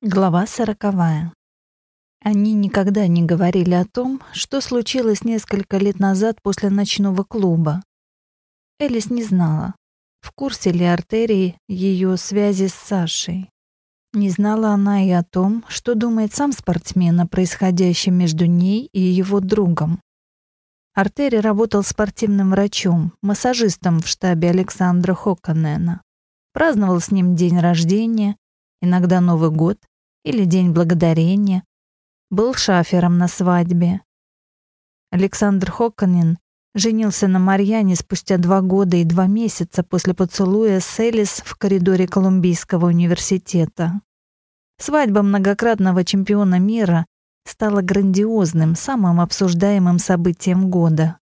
Глава сороковая. Они никогда не говорили о том, что случилось несколько лет назад после ночного клуба. Элис не знала, в курсе ли артерии ее связи с Сашей. Не знала она и о том, что думает сам спортсмен о происходящем между ней и его другом. Артери работал спортивным врачом, массажистом в штабе Александра Хоконена. Праздновал с ним день рождения, иногда Новый год или День Благодарения. Был шафером на свадьбе. Александр Хоконин женился на Марьяне спустя два года и два месяца после поцелуя с Элис в коридоре Колумбийского университета. Свадьба многократного чемпиона мира стала грандиозным, самым обсуждаемым событием года.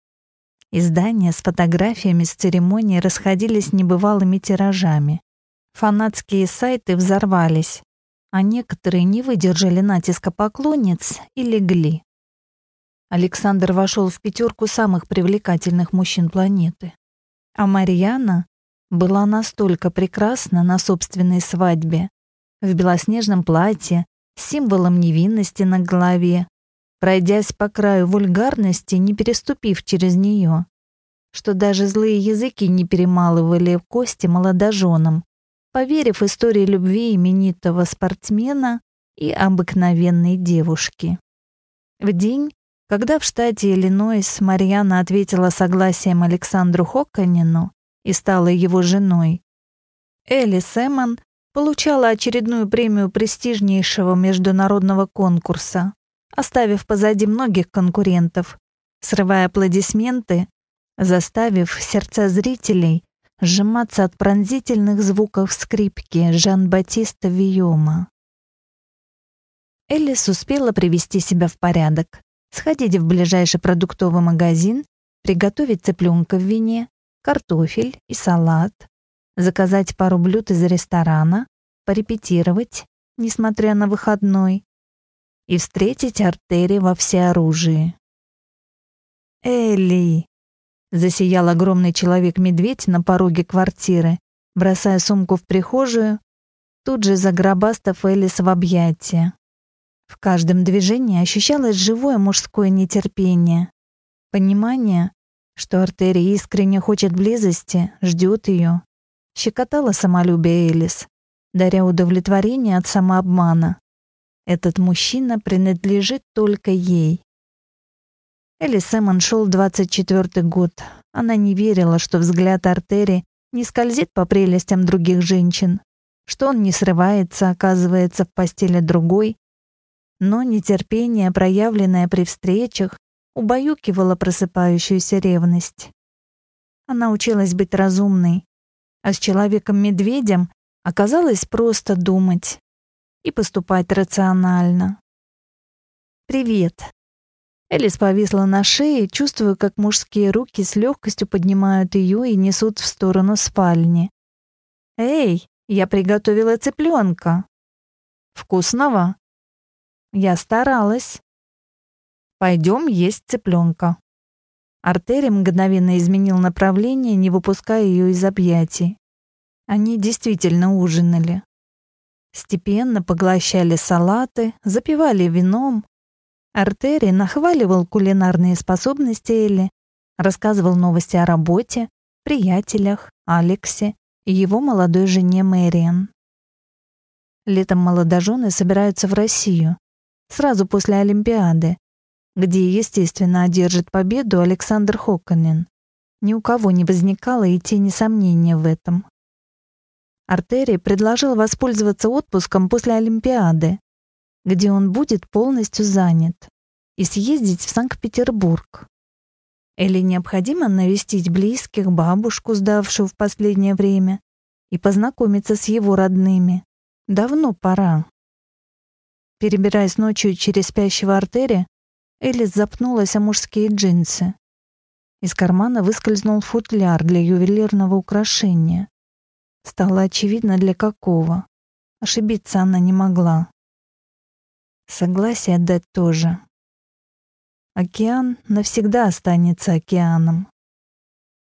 Издания с фотографиями с церемонии расходились небывалыми тиражами. Фанатские сайты взорвались, а некоторые не выдержали натиска поклонниц и легли. Александр вошел в пятерку самых привлекательных мужчин планеты. А Марьяна была настолько прекрасна на собственной свадьбе, в белоснежном платье, с символом невинности на голове, пройдясь по краю вульгарности, не переступив через нее, что даже злые языки не перемалывали кости молодоженам, поверив истории любви именитого спортсмена и обыкновенной девушки. В день, когда в штате Иллинойс Марьяна ответила согласием Александру Хокканину и стала его женой, Элли Сэмон получала очередную премию престижнейшего международного конкурса, оставив позади многих конкурентов, срывая аплодисменты, заставив сердца зрителей сжиматься от пронзительных звуков скрипки Жан-Батиста Виома. Элис успела привести себя в порядок, сходить в ближайший продуктовый магазин, приготовить цыпленка в вине, картофель и салат, заказать пару блюд из ресторана, порепетировать, несмотря на выходной, и встретить Артери во всеоружии. «Элли!» Засиял огромный человек-медведь на пороге квартиры, бросая сумку в прихожую, тут же загробастав Элис в объятия. В каждом движении ощущалось живое мужское нетерпение, понимание, что артерия искренне хочет близости, ждет ее. Щекотала самолюбие Элис, даря удовлетворение от самообмана. Этот мужчина принадлежит только ей. Элли Сэмон шел 24-й год. Она не верила, что взгляд Артери не скользит по прелестям других женщин, что он не срывается, оказывается в постели другой. Но нетерпение, проявленное при встречах, убаюкивало просыпающуюся ревность. Она училась быть разумной, а с человеком-медведем оказалось просто думать и поступать рационально. «Привет», Элис повисла на шее, чувствуя, как мужские руки с легкостью поднимают ее и несут в сторону спальни. «Эй, я приготовила цыпленка!» «Вкусного?» «Я старалась». «Пойдем есть цыпленка». Артери мгновенно изменил направление, не выпуская ее из объятий. Они действительно ужинали. Степенно поглощали салаты, запивали вином, Артери нахваливал кулинарные способности Элли, рассказывал новости о работе, приятелях, Алексе и его молодой жене Мэриан. Летом молодожены собираются в Россию, сразу после Олимпиады, где, естественно, одержит победу Александр Хоконин. Ни у кого не возникало и тени сомнения в этом. Артери предложил воспользоваться отпуском после Олимпиады, где он будет полностью занят, и съездить в Санкт-Петербург. Или необходимо навестить близких, бабушку, сдавшую в последнее время, и познакомиться с его родными. Давно пора. Перебираясь ночью через спящего артерия, Элис запнулась о мужские джинсы. Из кармана выскользнул футляр для ювелирного украшения. Стало очевидно, для какого. Ошибиться она не могла. Согласие дать тоже. Океан навсегда останется океаном.